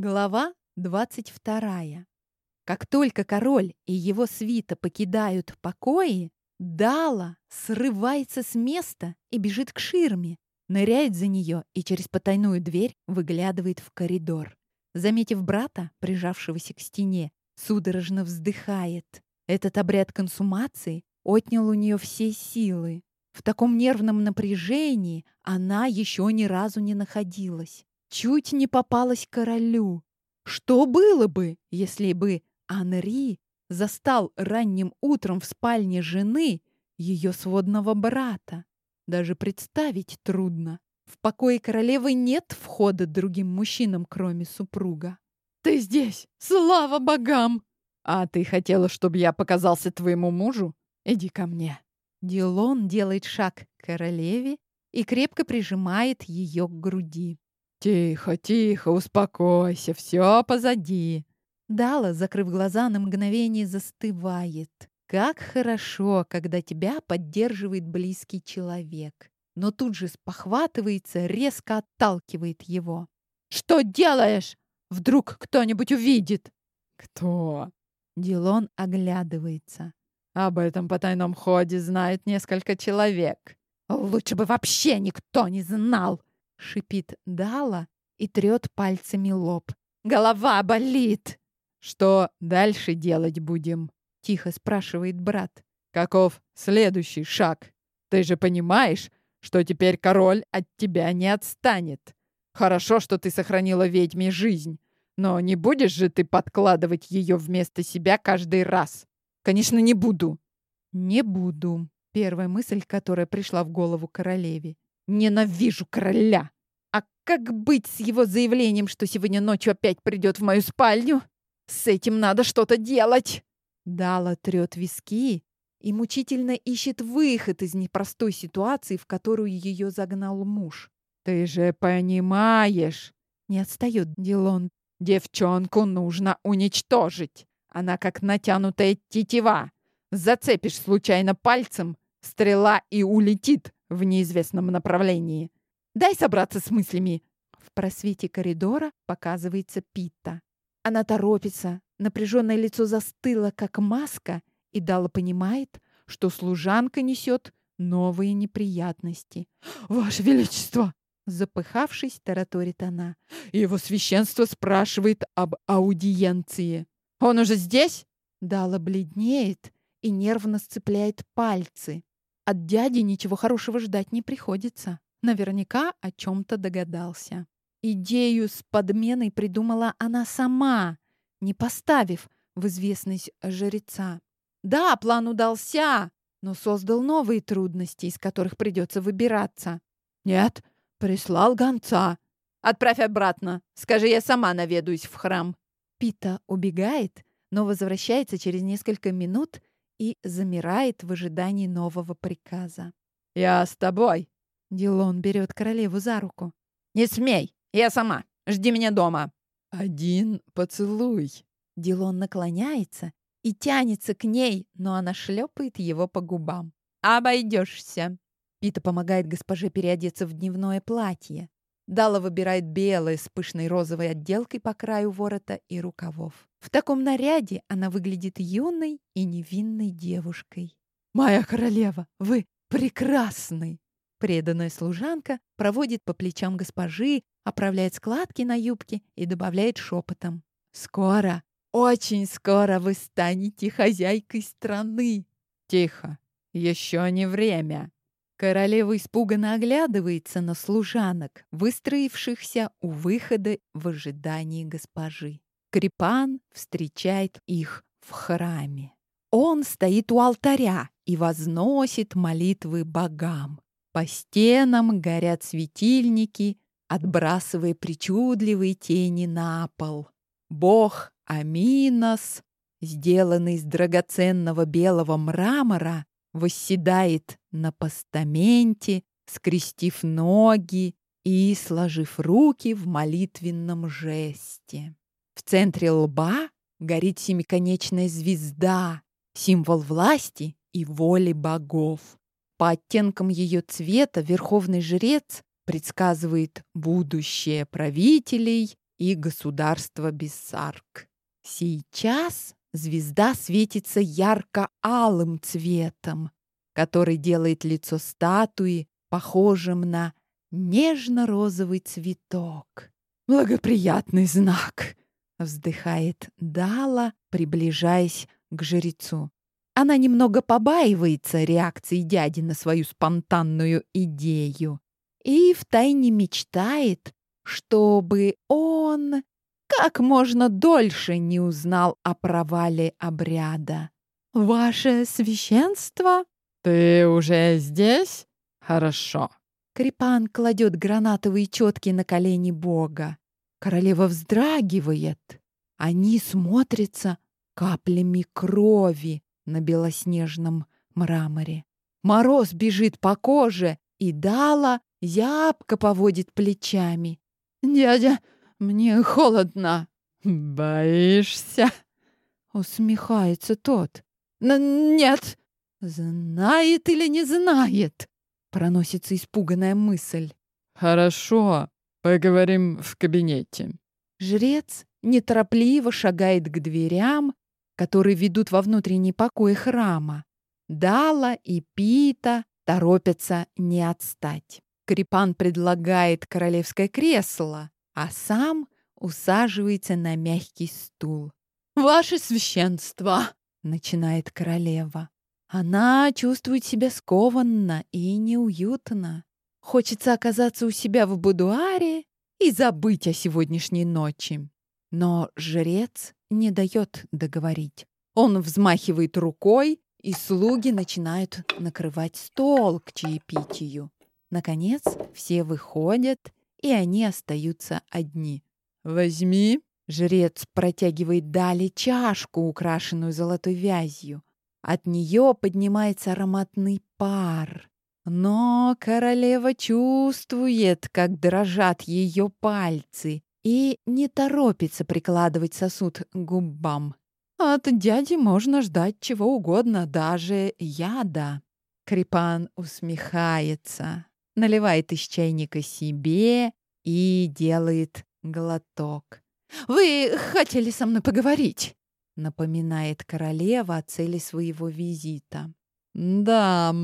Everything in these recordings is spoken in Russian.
Глава 22. Как только король и его свита покидают покои, Дала срывается с места и бежит к ширме, ныряет за нее и через потайную дверь выглядывает в коридор. Заметив брата, прижавшегося к стене, судорожно вздыхает. Этот обряд консумации отнял у нее все силы. В таком нервном напряжении она еще ни разу не находилась. Чуть не попалась королю. Что было бы, если бы Анри застал ранним утром в спальне жены ее сводного брата? Даже представить трудно. В покое королевы нет входа другим мужчинам, кроме супруга. «Ты здесь! Слава богам!» «А ты хотела, чтобы я показался твоему мужу? Иди ко мне!» Дилон делает шаг к королеве и крепко прижимает ее к груди. «Тихо, тихо, успокойся, все позади». Дала, закрыв глаза, на мгновение застывает. Как хорошо, когда тебя поддерживает близкий человек. Но тут же спохватывается, резко отталкивает его. «Что делаешь? Вдруг кто-нибудь увидит?» «Кто?» Дилон оглядывается. «Об этом потайном ходе знает несколько человек. Лучше бы вообще никто не знал!» Шипит Дала и трет пальцами лоб. «Голова болит!» «Что дальше делать будем?» — тихо спрашивает брат. «Каков следующий шаг? Ты же понимаешь, что теперь король от тебя не отстанет. Хорошо, что ты сохранила ведьме жизнь, но не будешь же ты подкладывать ее вместо себя каждый раз? Конечно, не буду». «Не буду», — первая мысль, которая пришла в голову королеве. Ненавижу короля. А как быть с его заявлением, что сегодня ночью опять придет в мою спальню? С этим надо что-то делать. Дала трет виски и мучительно ищет выход из непростой ситуации, в которую ее загнал муж. Ты же понимаешь. Не отстает Дилон. Девчонку нужно уничтожить. Она как натянутая тетива. Зацепишь случайно пальцем, стрела и улетит в неизвестном направлении. Дай собраться с мыслями. В просвете коридора показывается Питта. Она торопится, напряженное лицо застыло, как маска, и Дала понимает, что служанка несет новые неприятности. «Ваше Величество!» Запыхавшись, тараторит она. «Его священство спрашивает об аудиенции. Он уже здесь?» Дала бледнеет и нервно сцепляет пальцы. От дяди ничего хорошего ждать не приходится. Наверняка о чем-то догадался. Идею с подменой придумала она сама, не поставив в известность жреца. Да, план удался, но создал новые трудности, из которых придется выбираться. Нет, прислал гонца. Отправь обратно. Скажи, я сама наведусь в храм. Пита убегает, но возвращается через несколько минут и замирает в ожидании нового приказа. «Я с тобой!» Дилон берет королеву за руку. «Не смей! Я сама! Жди меня дома!» «Один поцелуй!» Дилон наклоняется и тянется к ней, но она шлепает его по губам. «Обойдешься!» Пита помогает госпоже переодеться в дневное платье. Дала выбирает белое с пышной розовой отделкой по краю ворота и рукавов. В таком наряде она выглядит юной и невинной девушкой. «Моя королева, вы прекрасны!» Преданная служанка проводит по плечам госпожи, оправляет складки на юбке и добавляет шепотом. «Скоро, очень скоро вы станете хозяйкой страны!» «Тихо, еще не время!» Королева испуганно оглядывается на служанок, выстроившихся у выхода в ожидании госпожи. Крипан встречает их в храме. Он стоит у алтаря и возносит молитвы богам. По стенам горят светильники, отбрасывая причудливые тени на пол. Бог Аминос, сделанный из драгоценного белого мрамора, восседает на постаменте, скрестив ноги и сложив руки в молитвенном жесте. В центре лба горит семиконечная звезда, символ власти и воли богов. По оттенкам ее цвета верховный жрец предсказывает будущее правителей и государство Бессарк. Сейчас звезда светится ярко-алым цветом, который делает лицо статуи похожим на нежно-розовый цветок. «Благоприятный знак!» — вздыхает Дала, приближаясь к жрецу. Она немного побаивается реакции дяди на свою спонтанную идею и втайне мечтает, чтобы он как можно дольше не узнал о провале обряда. «Ваше священство?» «Ты уже здесь? Хорошо». Крипан кладет гранатовые четки на колени бога. Королева вздрагивает. Они смотрятся каплями крови на белоснежном мраморе. Мороз бежит по коже, и Дала зябко поводит плечами. «Дядя, мне холодно». «Боишься?» Усмехается тот. «Нет!» «Знает или не знает?» Проносится испуганная мысль. «Хорошо, поговорим в кабинете». Жрец неторопливо шагает к дверям, которые ведут во внутренний покой храма. Дала и Пита торопятся не отстать. Крипан предлагает королевское кресло, а сам усаживается на мягкий стул. «Ваше священство!» — начинает королева. Она чувствует себя скованно и неуютно. Хочется оказаться у себя в будуаре и забыть о сегодняшней ночи. Но жрец не дает договорить. Он взмахивает рукой, и слуги начинают накрывать стол к чаепитию. Наконец, все выходят, и они остаются одни. «Возьми!» Жрец протягивает Дали чашку, украшенную золотой вязью. От нее поднимается ароматный пар. Но королева чувствует, как дрожат ее пальцы, и не торопится прикладывать сосуд к губам. От дяди можно ждать чего угодно, даже яда. Крипан усмехается, наливает из чайника себе и делает глоток. «Вы хотели со мной поговорить?» напоминает королева о цели своего визита. «Да,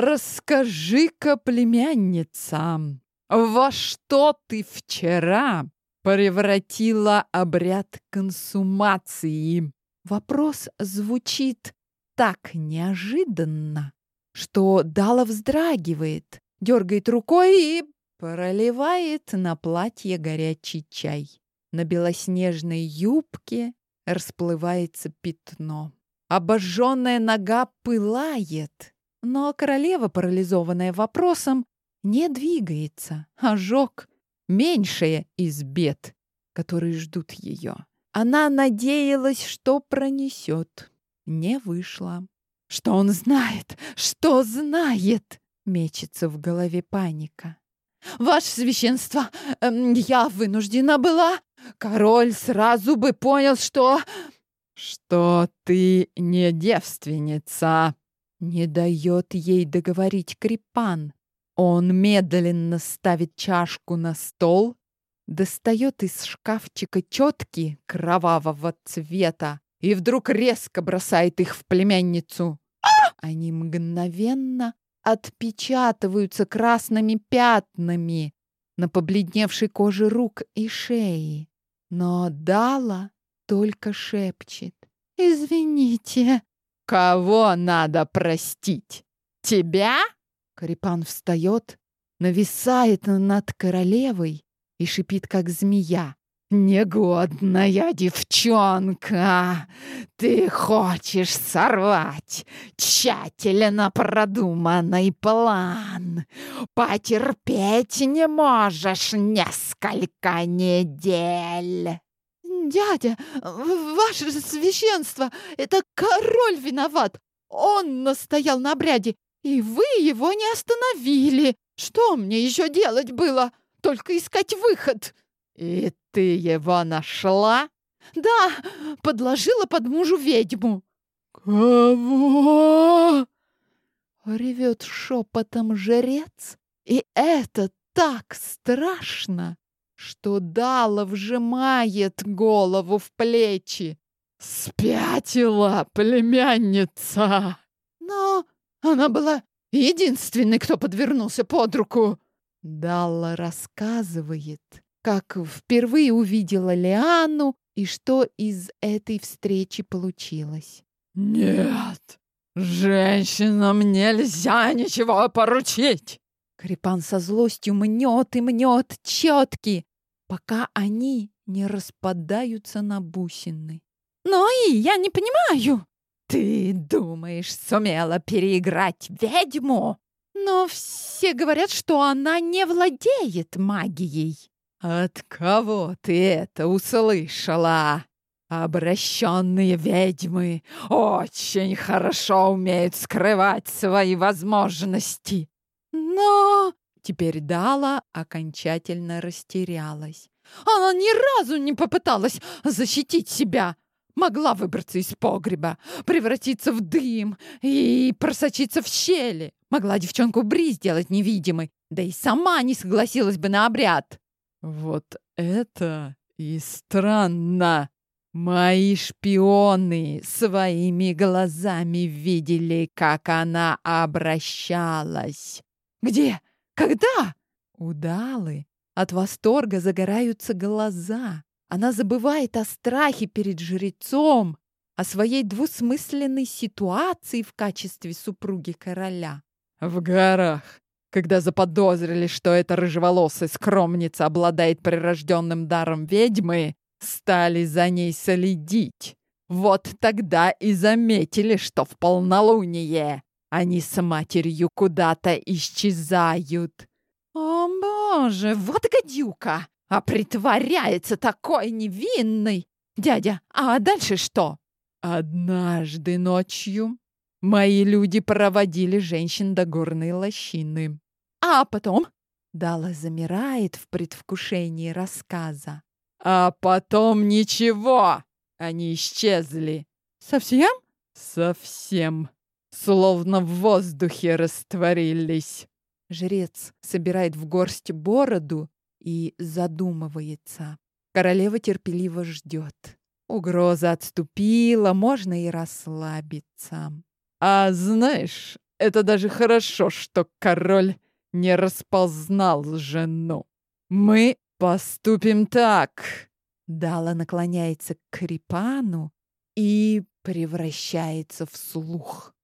расскажи-ка, племянница, во что ты вчера превратила обряд консумации?» Вопрос звучит так неожиданно, что Дала вздрагивает, дергает рукой и проливает на платье горячий чай. На белоснежной юбке расплывается пятно. Обожженная нога пылает, но королева, парализованная вопросом, не двигается. Ожог — меньшая из бед, которые ждут ее. Она надеялась, что пронесет. Не вышло. Что он знает? Что знает? Мечется в голове паника. «Ваше священство, эм, я вынуждена была Король сразу бы понял, что... Что ты не девственница. Не дает ей договорить Крипан. Он медленно ставит чашку на стол, достает из шкафчика четки кровавого цвета и вдруг резко бросает их в племянницу. Они мгновенно отпечатываются красными пятнами на побледневшей коже рук и шеи. Но Дала только шепчет. «Извините». «Кого надо простить? Тебя?» Карипан встает, нависает над королевой и шипит, как змея. «Негодная девчонка! Ты хочешь сорвать тщательно продуманный план. Потерпеть не можешь несколько недель!» «Дядя, ваше священство, это король виноват! Он настоял на обряде, и вы его не остановили! Что мне еще делать было? Только искать выход!» «И ты его нашла?» «Да, подложила под мужу ведьму». «Кого?» Ревет шепотом жрец, и это так страшно, что Дала вжимает голову в плечи. «Спятила племянница!» «Но она была единственной, кто подвернулся под руку!» Далла рассказывает, как впервые увидела Лиану и что из этой встречи получилось. «Нет, женщинам нельзя ничего поручить!» Крипан со злостью мнет и мнет четки, пока они не распадаются на бусины. «Но и я не понимаю!» «Ты думаешь, сумела переиграть ведьму?» «Но все говорят, что она не владеет магией!» «От кого ты это услышала?» Обращенные ведьмы очень хорошо умеют скрывать свои возможности. Но теперь Дала окончательно растерялась. Она ни разу не попыталась защитить себя. Могла выбраться из погреба, превратиться в дым и просочиться в щели. Могла девчонку Бри сделать невидимой, да и сама не согласилась бы на обряд. Вот это и странно. Мои шпионы своими глазами видели, как она обращалась. Где? Когда? Удалы. От восторга загораются глаза. Она забывает о страхе перед жрецом, о своей двусмысленной ситуации в качестве супруги короля. В горах когда заподозрили, что эта рыжеволосая скромница обладает прирожденным даром ведьмы, стали за ней следить. Вот тогда и заметили, что в полнолуние они с матерью куда-то исчезают. О, боже, вот гадюка! А притворяется такой невинной! Дядя, а дальше что? Однажды ночью мои люди проводили женщин до горной лощины. А потом? Дала замирает в предвкушении рассказа. А потом ничего. Они исчезли. Совсем? Совсем. Словно в воздухе растворились. Жрец собирает в горсть бороду и задумывается. Королева терпеливо ждет. Угроза отступила, можно и расслабиться. А знаешь, это даже хорошо, что король не распознал жену. Мы поступим так. Дала наклоняется к Крипану и превращается в слух.